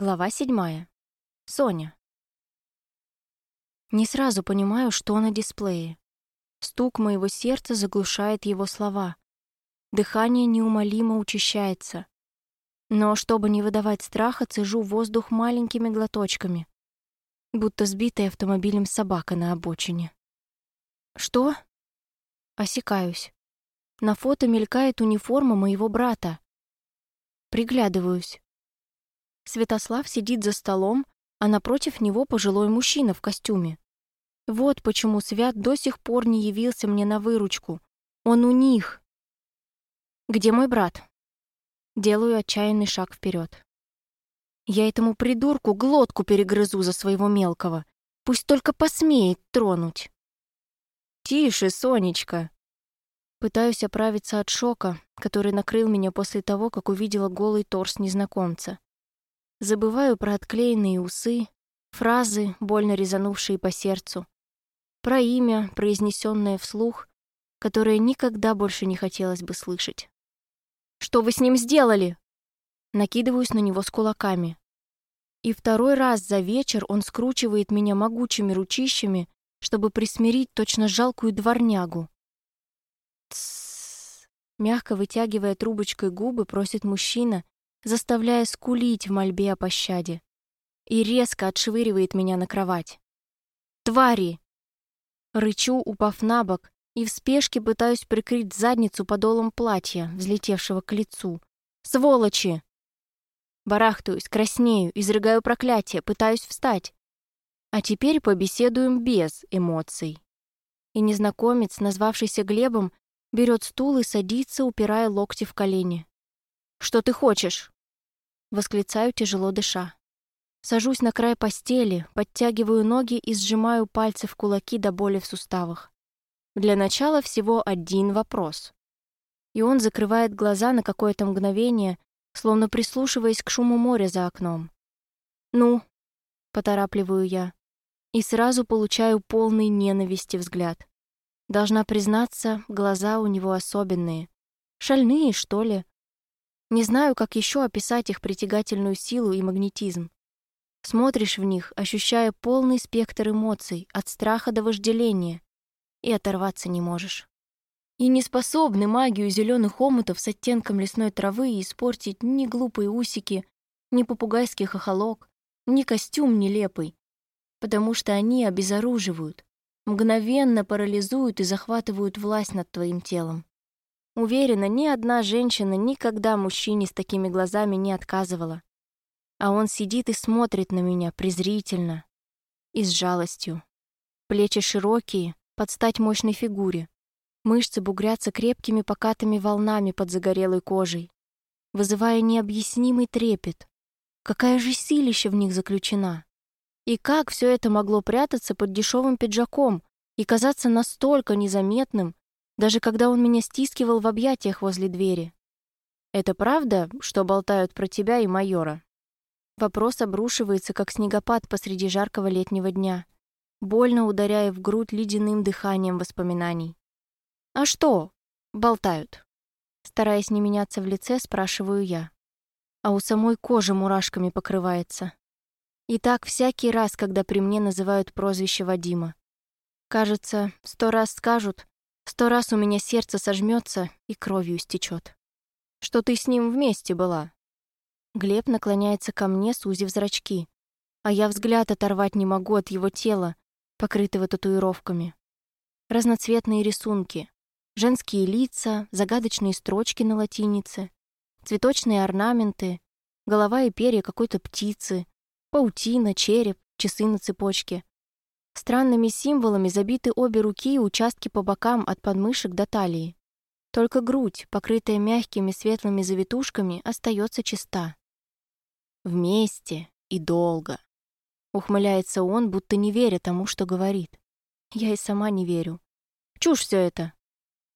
Глава седьмая. Соня. Не сразу понимаю, что на дисплее. Стук моего сердца заглушает его слова. Дыхание неумолимо учащается. Но, чтобы не выдавать страха, цежу воздух маленькими глоточками, будто сбитая автомобилем собака на обочине. «Что?» Осекаюсь. На фото мелькает униформа моего брата. Приглядываюсь. Святослав сидит за столом, а напротив него пожилой мужчина в костюме. Вот почему Свят до сих пор не явился мне на выручку. Он у них. Где мой брат? Делаю отчаянный шаг вперед. Я этому придурку глотку перегрызу за своего мелкого. Пусть только посмеет тронуть. «Тише, Сонечка!» Пытаюсь оправиться от шока, который накрыл меня после того, как увидела голый торс незнакомца. Забываю про отклеенные усы, фразы, больно резанувшие по сердцу, про имя, произнесенное вслух, которое никогда больше не хотелось бы слышать. «Что вы с ним сделали?» Накидываюсь на него с кулаками. И второй раз за вечер он скручивает меня могучими ручищами, чтобы присмирить точно жалкую дворнягу. «Тссс!» Мягко вытягивая трубочкой губы, просит мужчина, заставляя скулить в мольбе о пощаде, и резко отшвыривает меня на кровать. «Твари!» Рычу, упав на бок, и в спешке пытаюсь прикрыть задницу подолом платья, взлетевшего к лицу. «Сволочи!» Барахтаюсь, краснею, изрыгаю проклятие, пытаюсь встать. А теперь побеседуем без эмоций. И незнакомец, назвавшийся Глебом, берет стул и садится, упирая локти в колени. «Что ты хочешь?» Восклицаю, тяжело дыша. Сажусь на край постели, подтягиваю ноги и сжимаю пальцы в кулаки до боли в суставах. Для начала всего один вопрос. И он закрывает глаза на какое-то мгновение, словно прислушиваясь к шуму моря за окном. «Ну?» — поторапливаю я. И сразу получаю полный ненависти взгляд. Должна признаться, глаза у него особенные. Шальные, что ли? Не знаю, как еще описать их притягательную силу и магнетизм. Смотришь в них, ощущая полный спектр эмоций, от страха до вожделения, и оторваться не можешь. И не способны магию зеленых омутов с оттенком лесной травы испортить ни глупые усики, ни попугайский хохолок, ни костюм нелепый, потому что они обезоруживают, мгновенно парализуют и захватывают власть над твоим телом. Уверена, ни одна женщина никогда мужчине с такими глазами не отказывала. А он сидит и смотрит на меня презрительно и с жалостью. Плечи широкие, под стать мощной фигуре. Мышцы бугрятся крепкими покатыми волнами под загорелой кожей, вызывая необъяснимый трепет. Какая же силища в них заключена? И как все это могло прятаться под дешевым пиджаком и казаться настолько незаметным, даже когда он меня стискивал в объятиях возле двери. «Это правда, что болтают про тебя и майора?» Вопрос обрушивается, как снегопад посреди жаркого летнего дня, больно ударяя в грудь ледяным дыханием воспоминаний. «А что?» «Болтают». Стараясь не меняться в лице, спрашиваю я. А у самой кожи мурашками покрывается. И так всякий раз, когда при мне называют прозвище Вадима. Кажется, сто раз скажут, Сто раз у меня сердце сожмется и кровью истечет. Что ты с ним вместе была? Глеб наклоняется ко мне, сузив зрачки, а я взгляд оторвать не могу от его тела, покрытого татуировками. Разноцветные рисунки, женские лица, загадочные строчки на латинице, цветочные орнаменты, голова и перья какой-то птицы, паутина, череп, часы на цепочке. Странными символами забиты обе руки и участки по бокам от подмышек до талии. Только грудь, покрытая мягкими светлыми завитушками, остается чиста. Вместе и долго. Ухмыляется он, будто не веря тому, что говорит. Я и сама не верю. Чушь все это.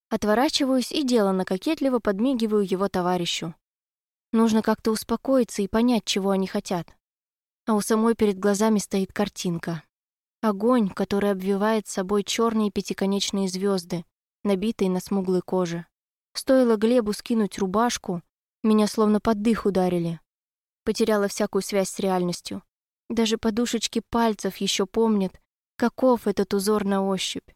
Отворачиваюсь и делано кокетливо подмигиваю его товарищу. Нужно как-то успокоиться и понять, чего они хотят. А у самой перед глазами стоит картинка. Огонь, который обвивает собой черные пятиконечные звезды, набитые на смуглой коже. Стоило Глебу скинуть рубашку, меня словно под дых ударили. Потеряла всякую связь с реальностью. Даже подушечки пальцев еще помнят, каков этот узор на ощупь.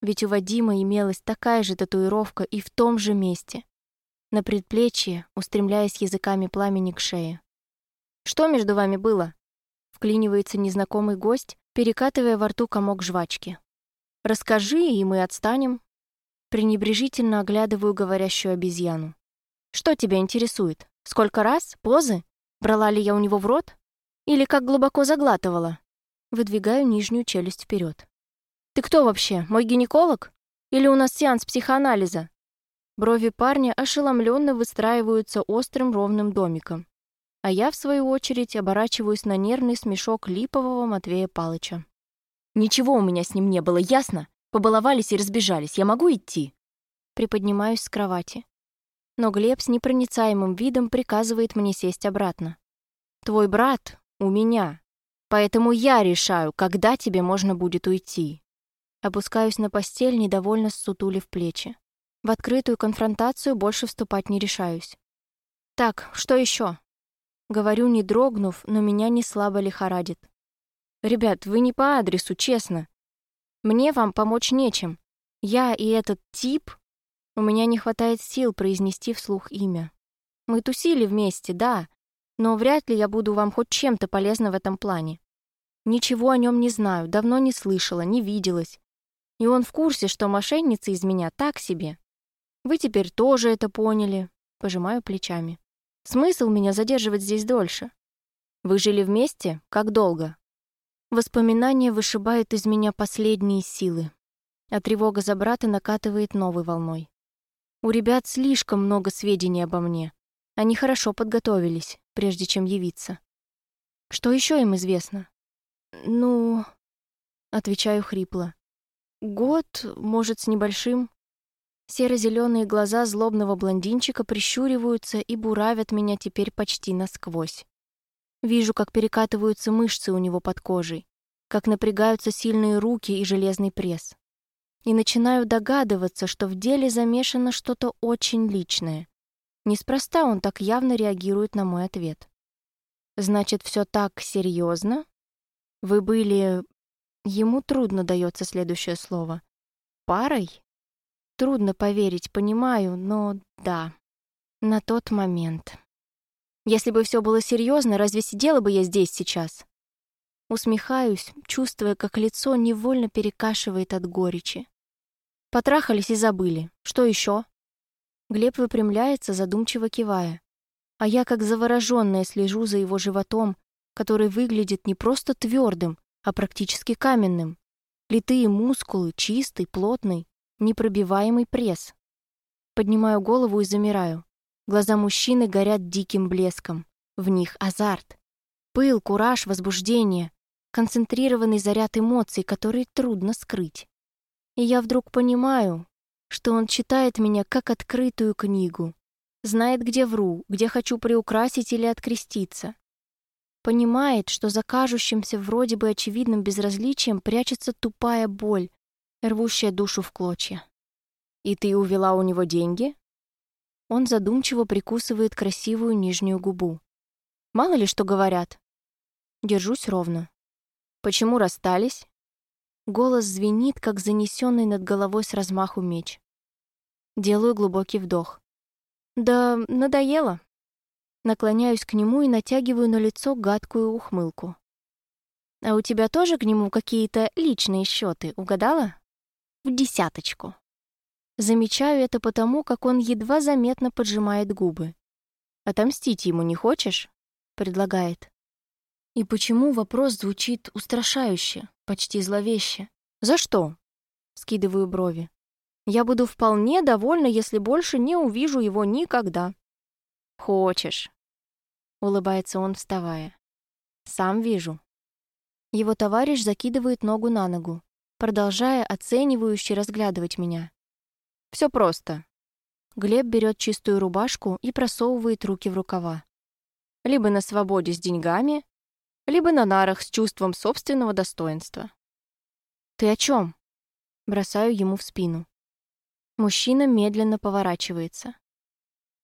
Ведь у Вадима имелась такая же татуировка и в том же месте. На предплечье, устремляясь языками пламени к шее. «Что между вами было?» Вклинивается незнакомый гость, перекатывая во рту комок жвачки. «Расскажи, и мы отстанем». Пренебрежительно оглядываю говорящую обезьяну. «Что тебя интересует? Сколько раз? Позы? Брала ли я у него в рот? Или как глубоко заглатывала?» Выдвигаю нижнюю челюсть вперед. «Ты кто вообще, мой гинеколог? Или у нас сеанс психоанализа?» Брови парня ошеломленно выстраиваются острым ровным домиком. А я, в свою очередь, оборачиваюсь на нервный смешок липового Матвея Палыча. «Ничего у меня с ним не было, ясно? Побаловались и разбежались. Я могу идти?» Приподнимаюсь с кровати. Но Глеб с непроницаемым видом приказывает мне сесть обратно. «Твой брат у меня, поэтому я решаю, когда тебе можно будет уйти». Опускаюсь на постель, недовольно ссутулив плечи. В открытую конфронтацию больше вступать не решаюсь. «Так, что еще? Говорю, не дрогнув, но меня не слабо лихорадит. «Ребят, вы не по адресу, честно. Мне вам помочь нечем. Я и этот тип... У меня не хватает сил произнести вслух имя. Мы тусили вместе, да, но вряд ли я буду вам хоть чем-то полезна в этом плане. Ничего о нем не знаю, давно не слышала, не виделась. И он в курсе, что мошенница из меня так себе. Вы теперь тоже это поняли. Пожимаю плечами. Смысл меня задерживать здесь дольше? Вы жили вместе? Как долго? Воспоминания вышибают из меня последние силы, а тревога за брата накатывает новой волной. У ребят слишком много сведений обо мне. Они хорошо подготовились, прежде чем явиться. Что еще им известно? Ну, отвечаю хрипло. Год, может, с небольшим. Серо-зеленые глаза злобного блондинчика прищуриваются и буравят меня теперь почти насквозь. Вижу, как перекатываются мышцы у него под кожей, как напрягаются сильные руки и железный пресс. И начинаю догадываться, что в деле замешано что-то очень личное. Неспроста он так явно реагирует на мой ответ. Значит, все так серьезно? Вы были... Ему трудно дается следующее слово. Парой? Трудно поверить, понимаю, но да, на тот момент. Если бы все было серьезно, разве сидела бы я здесь сейчас? Усмехаюсь, чувствуя, как лицо невольно перекашивает от горечи. Потрахались и забыли. Что еще? Глеб выпрямляется, задумчиво кивая. А я, как завороженная, слежу за его животом, который выглядит не просто твердым, а практически каменным. Литые мускулы, чистый, плотный непробиваемый пресс. Поднимаю голову и замираю. Глаза мужчины горят диким блеском. В них азарт. Пыл, кураж, возбуждение. Концентрированный заряд эмоций, которые трудно скрыть. И я вдруг понимаю, что он читает меня как открытую книгу. Знает, где вру, где хочу приукрасить или откреститься. Понимает, что за кажущимся вроде бы очевидным безразличием прячется тупая боль, рвущая душу в клочья. «И ты увела у него деньги?» Он задумчиво прикусывает красивую нижнюю губу. «Мало ли что говорят». Держусь ровно. «Почему расстались?» Голос звенит, как занесенный над головой с размаху меч. Делаю глубокий вдох. «Да надоело». Наклоняюсь к нему и натягиваю на лицо гадкую ухмылку. «А у тебя тоже к нему какие-то личные счеты, угадала?» В десяточку. Замечаю это потому, как он едва заметно поджимает губы. «Отомстить ему не хочешь?» — предлагает. И почему вопрос звучит устрашающе, почти зловеще? «За что?» — скидываю брови. «Я буду вполне довольна, если больше не увижу его никогда». «Хочешь?» — улыбается он, вставая. «Сам вижу». Его товарищ закидывает ногу на ногу, продолжая оценивающе разглядывать меня. Все просто. Глеб берет чистую рубашку и просовывает руки в рукава. Либо на свободе с деньгами, либо на нарах с чувством собственного достоинства. «Ты о чем? Бросаю ему в спину. Мужчина медленно поворачивается.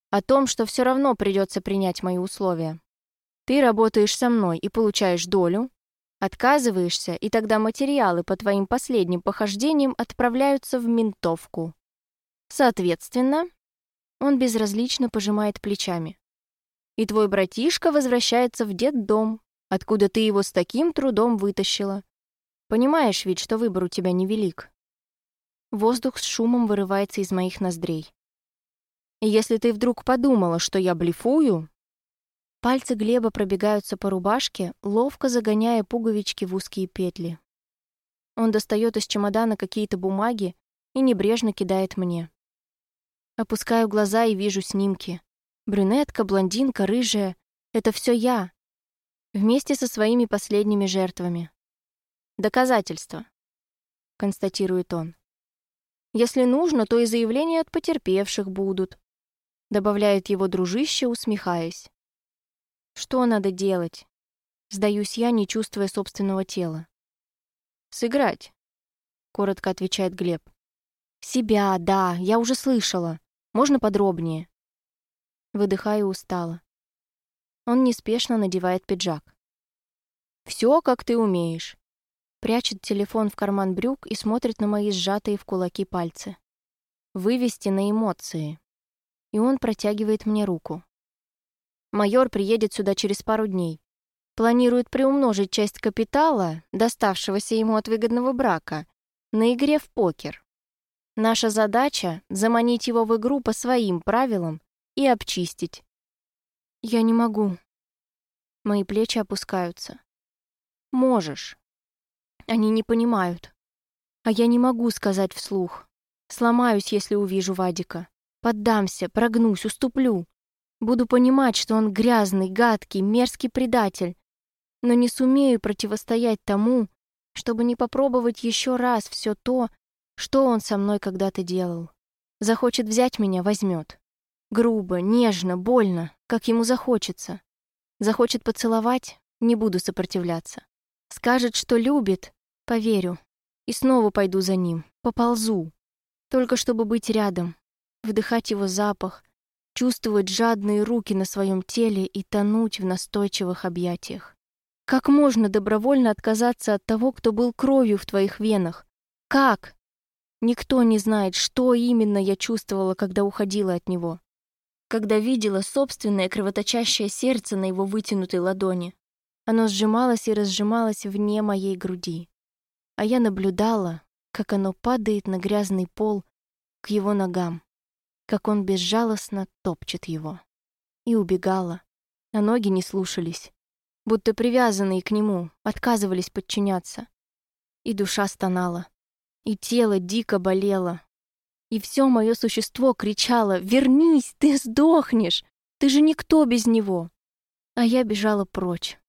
«О том, что все равно придется принять мои условия». Ты работаешь со мной и получаешь долю, отказываешься, и тогда материалы по твоим последним похождениям отправляются в ментовку. Соответственно, он безразлично пожимает плечами. И твой братишка возвращается в детдом, откуда ты его с таким трудом вытащила. Понимаешь ведь, что выбор у тебя невелик. Воздух с шумом вырывается из моих ноздрей. И если ты вдруг подумала, что я блефую... Пальцы Глеба пробегаются по рубашке, ловко загоняя пуговички в узкие петли. Он достает из чемодана какие-то бумаги и небрежно кидает мне. Опускаю глаза и вижу снимки. Брюнетка, блондинка, рыжая — это все я. Вместе со своими последними жертвами. Доказательства, констатирует он. Если нужно, то и заявления от потерпевших будут, добавляет его дружище, усмехаясь. Что надо делать? Сдаюсь я, не чувствуя собственного тела. Сыграть, коротко отвечает Глеб. Себя, да, я уже слышала. Можно подробнее?» Выдыхаю устало. Он неспешно надевает пиджак. «Все, как ты умеешь». Прячет телефон в карман брюк и смотрит на мои сжатые в кулаки пальцы. «Вывести на эмоции». И он протягивает мне руку. Майор приедет сюда через пару дней. Планирует приумножить часть капитала, доставшегося ему от выгодного брака, на игре в покер. Наша задача — заманить его в игру по своим правилам и обчистить. Я не могу. Мои плечи опускаются. Можешь. Они не понимают. А я не могу сказать вслух. Сломаюсь, если увижу Вадика. Поддамся, прогнусь, уступлю. Буду понимать, что он грязный, гадкий, мерзкий предатель. Но не сумею противостоять тому, чтобы не попробовать еще раз все то, что он со мной когда-то делал? Захочет взять меня — возьмет. Грубо, нежно, больно, как ему захочется. Захочет поцеловать — не буду сопротивляться. Скажет, что любит — поверю. И снова пойду за ним, поползу. Только чтобы быть рядом, вдыхать его запах, чувствовать жадные руки на своем теле и тонуть в настойчивых объятиях. Как можно добровольно отказаться от того, кто был кровью в твоих венах? Как? Никто не знает, что именно я чувствовала, когда уходила от него. Когда видела собственное кровоточащее сердце на его вытянутой ладони. Оно сжималось и разжималось вне моей груди. А я наблюдала, как оно падает на грязный пол к его ногам, как он безжалостно топчет его. И убегала, а ноги не слушались, будто привязанные к нему, отказывались подчиняться. И душа стонала и тело дико болело. И все мое существо кричало «Вернись, ты сдохнешь! Ты же никто без него!» А я бежала прочь.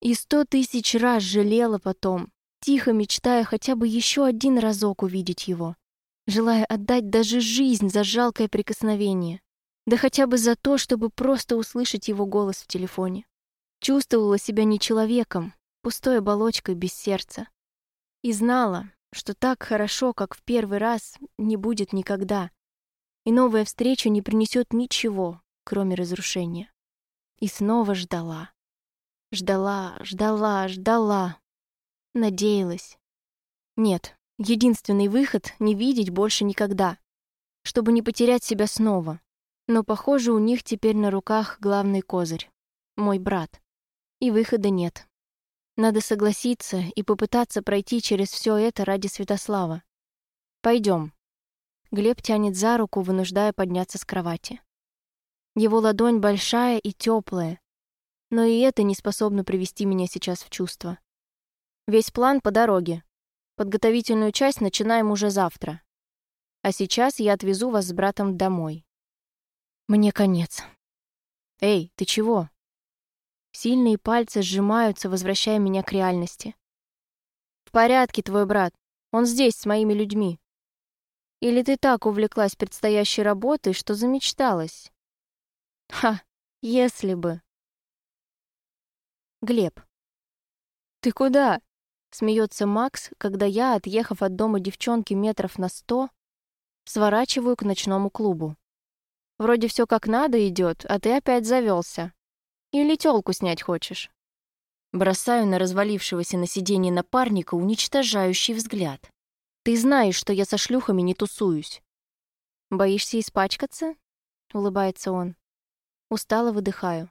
И сто тысяч раз жалела потом, тихо мечтая хотя бы еще один разок увидеть его, желая отдать даже жизнь за жалкое прикосновение, да хотя бы за то, чтобы просто услышать его голос в телефоне. Чувствовала себя не человеком, пустой оболочкой без сердца. И знала, что так хорошо, как в первый раз, не будет никогда. И новая встреча не принесет ничего, кроме разрушения. И снова ждала. Ждала, ждала, ждала. Надеялась. Нет, единственный выход — не видеть больше никогда, чтобы не потерять себя снова. Но, похоже, у них теперь на руках главный козырь — мой брат. И выхода нет. Надо согласиться и попытаться пройти через все это ради Святослава. Пойдем. Глеб тянет за руку, вынуждая подняться с кровати. Его ладонь большая и теплая, но и это не способно привести меня сейчас в чувство. Весь план по дороге. Подготовительную часть начинаем уже завтра. А сейчас я отвезу вас с братом домой. Мне конец. Эй, ты чего? Сильные пальцы сжимаются, возвращая меня к реальности. «В порядке, твой брат. Он здесь, с моими людьми. Или ты так увлеклась предстоящей работой, что замечталась?» «Ха, если бы!» Глеб. «Ты куда?» — смеется Макс, когда я, отъехав от дома девчонки метров на сто, сворачиваю к ночному клубу. «Вроде все как надо идет, а ты опять завелся. Или тёлку снять хочешь?» Бросаю на развалившегося на сиденье напарника уничтожающий взгляд. «Ты знаешь, что я со шлюхами не тусуюсь». «Боишься испачкаться?» — улыбается он. Устало выдыхаю.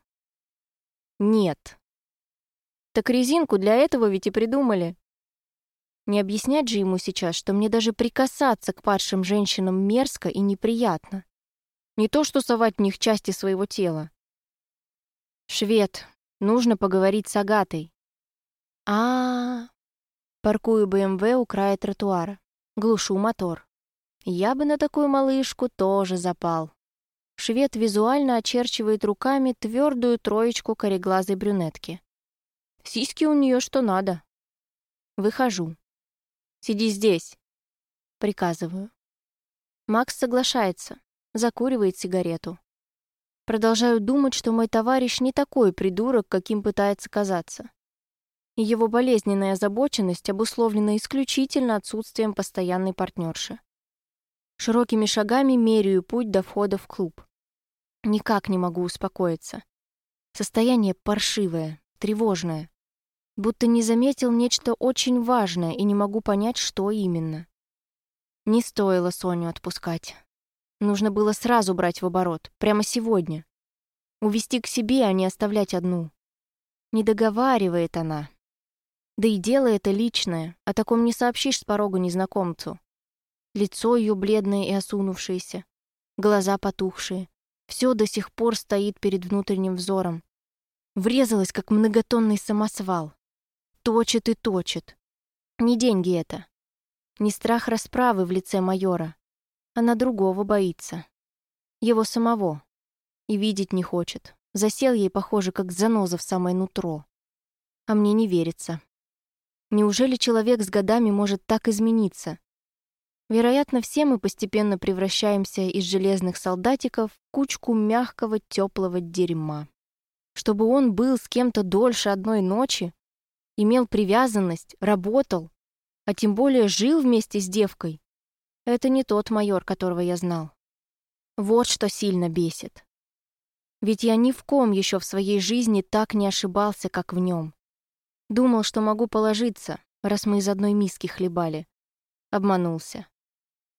«Нет». «Так резинку для этого ведь и придумали». Не объяснять же ему сейчас, что мне даже прикасаться к падшим женщинам мерзко и неприятно. Не то что совать в них части своего тела. «Швед, нужно поговорить с Агатой». А, -а, -а. Паркую БМВ у края тротуара. Глушу мотор. Я бы на такую малышку тоже запал. Швед визуально очерчивает руками твердую троечку кореглазой брюнетки. Сиськи у нее что надо. Выхожу. «Сиди здесь», — приказываю. Макс соглашается, закуривает сигарету. Продолжаю думать, что мой товарищ не такой придурок, каким пытается казаться. И его болезненная озабоченность обусловлена исключительно отсутствием постоянной партнерши. Широкими шагами меряю путь до входа в клуб. Никак не могу успокоиться. Состояние паршивое, тревожное. Будто не заметил нечто очень важное и не могу понять, что именно. Не стоило Соню отпускать. Нужно было сразу брать в оборот, прямо сегодня. Увести к себе, а не оставлять одну. Не договаривает она. Да и дело это личное, о таком не сообщишь с порога незнакомцу. Лицо ее бледное и осунувшееся, глаза потухшие. Все до сих пор стоит перед внутренним взором. Врезалась, как многотонный самосвал. Точит и точит. Не деньги это. Не страх расправы в лице майора, она другого боится. Его самого. И видеть не хочет. Засел ей, похоже, как заноза в самое нутро. А мне не верится. Неужели человек с годами может так измениться? Вероятно, все мы постепенно превращаемся из железных солдатиков в кучку мягкого, теплого дерьма. Чтобы он был с кем-то дольше одной ночи, имел привязанность, работал, а тем более жил вместе с девкой, это не тот майор, которого я знал. Вот что сильно бесит. Ведь я ни в ком еще в своей жизни так не ошибался, как в нем. Думал, что могу положиться, раз мы из одной миски хлебали. Обманулся.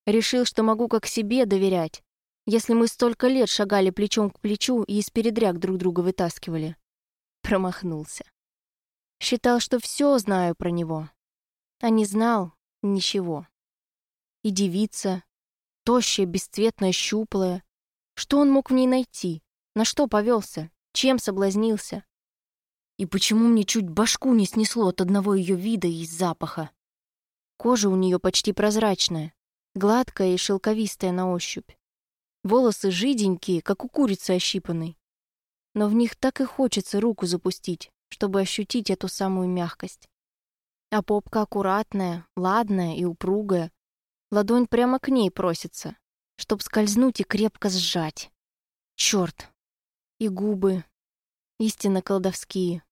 Решил, что могу как себе доверять, если мы столько лет шагали плечом к плечу и из передряг друг друга вытаскивали. Промахнулся. Считал, что все знаю про него, а не знал ничего. И девица, тощая, бесцветная, щуплая. Что он мог в ней найти? На что повелся? Чем соблазнился? И почему мне чуть башку не снесло от одного ее вида и запаха? Кожа у нее почти прозрачная, гладкая и шелковистая на ощупь. Волосы жиденькие, как у курицы ощипанной. Но в них так и хочется руку запустить, чтобы ощутить эту самую мягкость. А попка аккуратная, ладная и упругая, Ладонь прямо к ней просится, чтоб скользнуть и крепко сжать. Черт! И губы. Истинно колдовские.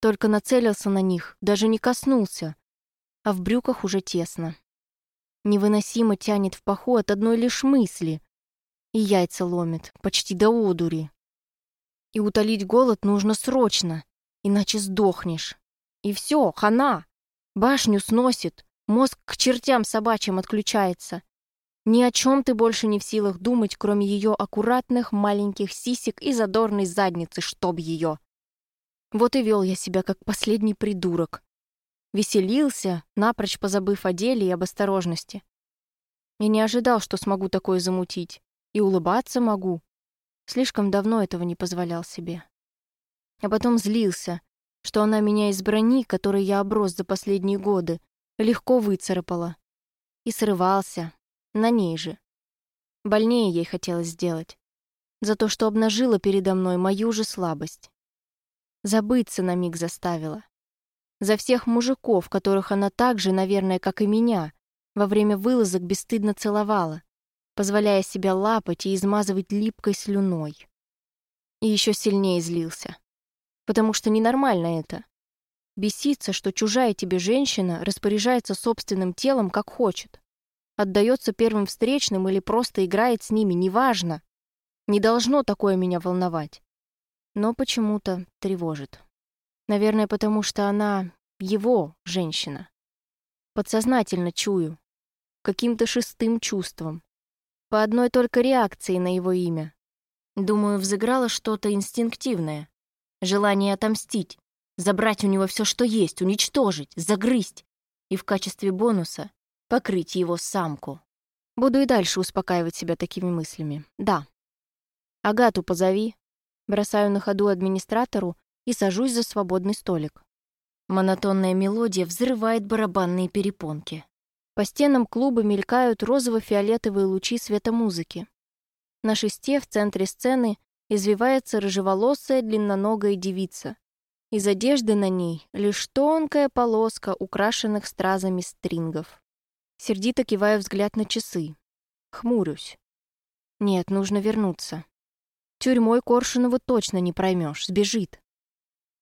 Только нацелился на них, даже не коснулся. А в брюках уже тесно. Невыносимо тянет в паху от одной лишь мысли. И яйца ломит, почти до одури. И утолить голод нужно срочно, иначе сдохнешь. И все, хана. Башню сносит, Мозг к чертям собачьим отключается. Ни о чем ты больше не в силах думать, кроме ее аккуратных маленьких сисек и задорной задницы, чтоб ее. Вот и вел я себя как последний придурок. Веселился, напрочь позабыв о деле и об осторожности. Я не ожидал, что смогу такое замутить. И улыбаться могу. Слишком давно этого не позволял себе. А потом злился, что она меня из брони, которой я оброс за последние годы, легко выцарапала. И срывался. На ней же. Больнее ей хотелось сделать. За то, что обнажила передо мной мою же слабость. Забыться на миг заставила. За всех мужиков, которых она так же, наверное, как и меня, во время вылазок бесстыдно целовала, позволяя себя лапать и измазывать липкой слюной. И еще сильнее злился. Потому что ненормально это. Бесится, что чужая тебе женщина распоряжается собственным телом, как хочет. Отдается первым встречным или просто играет с ними, неважно. Не должно такое меня волновать. но почему-то тревожит. Наверное, потому что она его женщина. Подсознательно чую, каким-то шестым чувством, по одной только реакции на его имя. Думаю, взыграло что-то инстинктивное. Желание отомстить, забрать у него все, что есть, уничтожить, загрызть и в качестве бонуса покрыть его самку. Буду и дальше успокаивать себя такими мыслями. Да. Агату позови. Бросаю на ходу администратору и сажусь за свободный столик. Монотонная мелодия взрывает барабанные перепонки. По стенам клуба мелькают розово-фиолетовые лучи света музыки. На шесте в центре сцены извивается рыжеволосая длинноногая девица. Из одежды на ней лишь тонкая полоска украшенных стразами стрингов. Сердито киваю взгляд на часы. Хмурюсь. Нет, нужно вернуться. Тюрьмой Коршунову точно не проймешь, сбежит.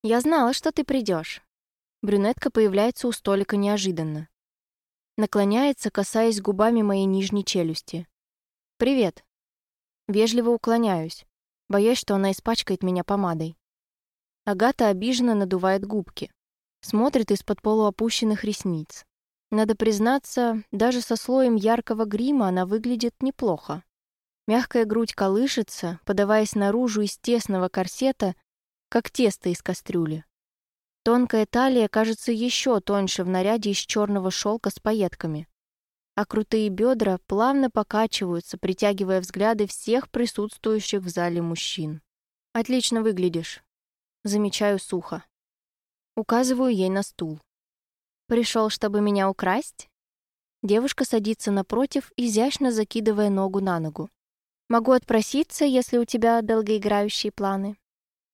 Я знала, что ты придешь. Брюнетка появляется у столика неожиданно. Наклоняется, касаясь губами моей нижней челюсти. «Привет». Вежливо уклоняюсь, боясь, что она испачкает меня помадой. Агата обиженно надувает губки. Смотрит из-под полуопущенных ресниц. Надо признаться, даже со слоем яркого грима она выглядит неплохо. Мягкая грудь колышется, подаваясь наружу из тесного корсета, как тесто из кастрюли. Тонкая талия кажется еще тоньше в наряде из черного шелка с пайетками. А крутые бедра плавно покачиваются, притягивая взгляды всех присутствующих в зале мужчин. «Отлично выглядишь», — замечаю сухо. Указываю ей на стул. Пришел, чтобы меня украсть? Девушка садится напротив, изящно закидывая ногу на ногу. Могу отпроситься, если у тебя долгоиграющие планы.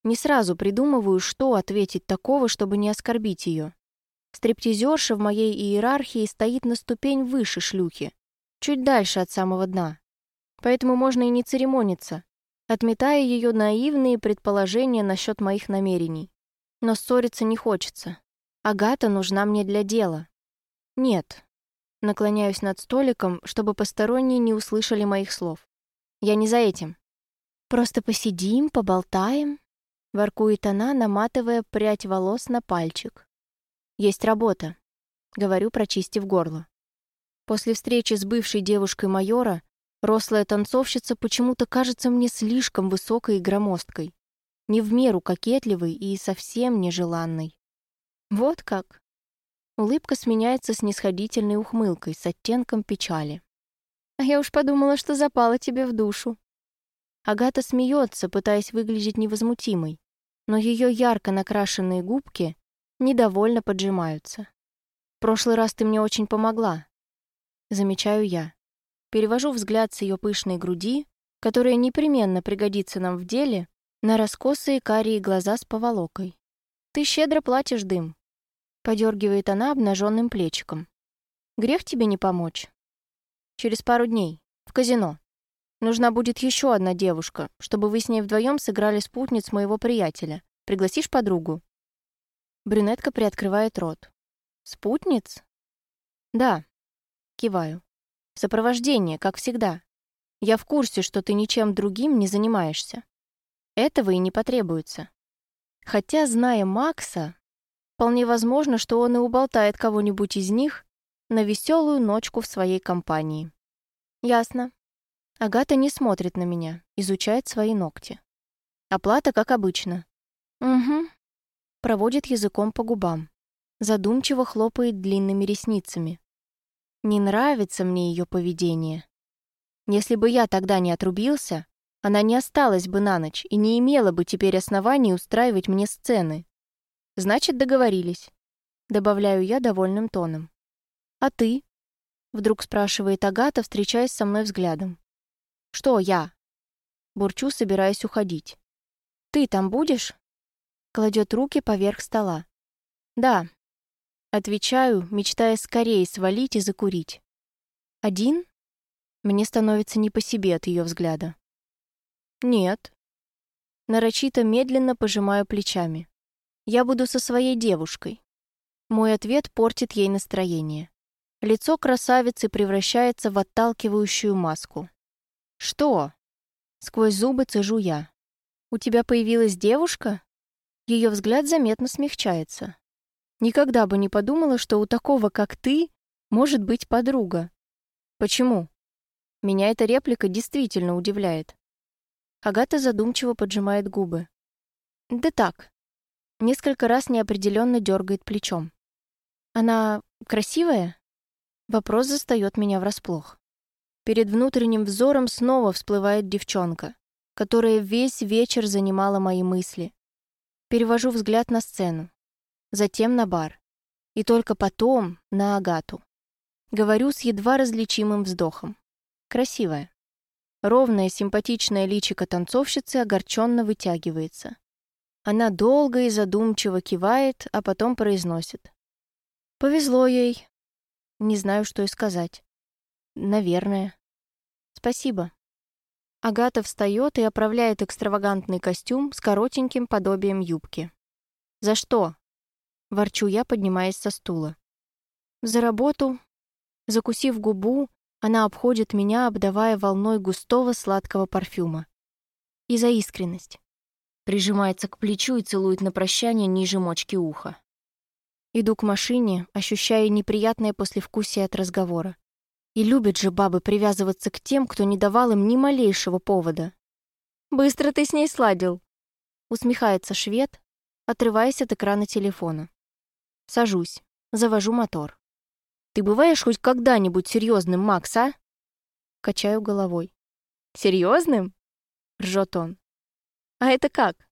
Не сразу придумываю, что ответить такого, чтобы не оскорбить ее. Стриптизерша в моей иерархии стоит на ступень выше шлюхи, чуть дальше от самого дна. Поэтому можно и не церемониться, отметая ее наивные предположения насчет моих намерений. Но ссориться не хочется. Агата нужна мне для дела. Нет. Наклоняюсь над столиком, чтобы посторонние не услышали моих слов. Я не за этим. Просто посидим, поболтаем, воркует она, наматывая прядь волос на пальчик. Есть работа, говорю, прочистив горло. После встречи с бывшей девушкой майора рослая танцовщица почему-то кажется мне слишком высокой и громоздкой, не в меру кокетливой и совсем нежеланной. Вот как. Улыбка сменяется снисходительной ухмылкой с оттенком печали. А я уж подумала, что запала тебе в душу. Агата смеется, пытаясь выглядеть невозмутимой, но ее ярко накрашенные губки недовольно поджимаются. В прошлый раз ты мне очень помогла. Замечаю я. Перевожу взгляд с ее пышной груди, которая непременно пригодится нам в деле, на раскосые карие глаза с поволокой. Ты щедро платишь дым. Подергивает она обнаженным плечиком. Грех тебе не помочь. Через пару дней. В казино. Нужна будет еще одна девушка, чтобы вы с ней вдвоем сыграли спутниц моего приятеля. Пригласишь подругу?» Брюнетка приоткрывает рот. «Спутниц?» «Да». Киваю. «Сопровождение, как всегда. Я в курсе, что ты ничем другим не занимаешься. Этого и не потребуется. Хотя, зная Макса, Вполне возможно, что он и уболтает кого-нибудь из них на веселую ночку в своей компании. Ясно. Агата не смотрит на меня, изучает свои ногти. Оплата, как обычно. Угу. Проводит языком по губам. Задумчиво хлопает длинными ресницами. Не нравится мне ее поведение. Если бы я тогда не отрубился, она не осталась бы на ночь и не имела бы теперь оснований устраивать мне сцены. Значит, договорились. Добавляю я довольным тоном. А ты? Вдруг спрашивает Агата, встречаясь со мной взглядом. Что я? Бурчу, собираясь уходить. Ты там будешь? Кладет руки поверх стола. Да. Отвечаю, мечтая скорее свалить и закурить. Один? Мне становится не по себе от ее взгляда. Нет. Нарочито медленно пожимаю плечами. Я буду со своей девушкой. Мой ответ портит ей настроение. Лицо красавицы превращается в отталкивающую маску. Что? Сквозь зубы цежу я. «У тебя появилась девушка?» Ее взгляд заметно смягчается. Никогда бы не подумала, что у такого, как ты, может быть подруга. Почему? Меня эта реплика действительно удивляет. Агата задумчиво поджимает губы. Да так. Несколько раз неопределенно дергает плечом. Она красивая? Вопрос застает меня врасплох. Перед внутренним взором снова всплывает девчонка, которая весь вечер занимала мои мысли. Перевожу взгляд на сцену затем на бар. И только потом на Агату. Говорю с едва различимым вздохом. Красивая. Ровное симпатичное личико танцовщицы огорченно вытягивается. Она долго и задумчиво кивает, а потом произносит. «Повезло ей. Не знаю, что и сказать. Наверное. Спасибо». Агата встает и оправляет экстравагантный костюм с коротеньким подобием юбки. «За что?» Ворчу я, поднимаясь со стула. За работу, закусив губу, она обходит меня, обдавая волной густого сладкого парфюма. И за искренность. Прижимается к плечу и целует на прощание ниже мочки уха. Иду к машине, ощущая неприятное послевкусие от разговора. И любят же бабы привязываться к тем, кто не давал им ни малейшего повода. «Быстро ты с ней сладил!» Усмехается швед, отрываясь от экрана телефона. Сажусь. Завожу мотор. «Ты бываешь хоть когда-нибудь серьезным, Макс, а?» Качаю головой. «Серьезным?» — ржет он. «А это как?»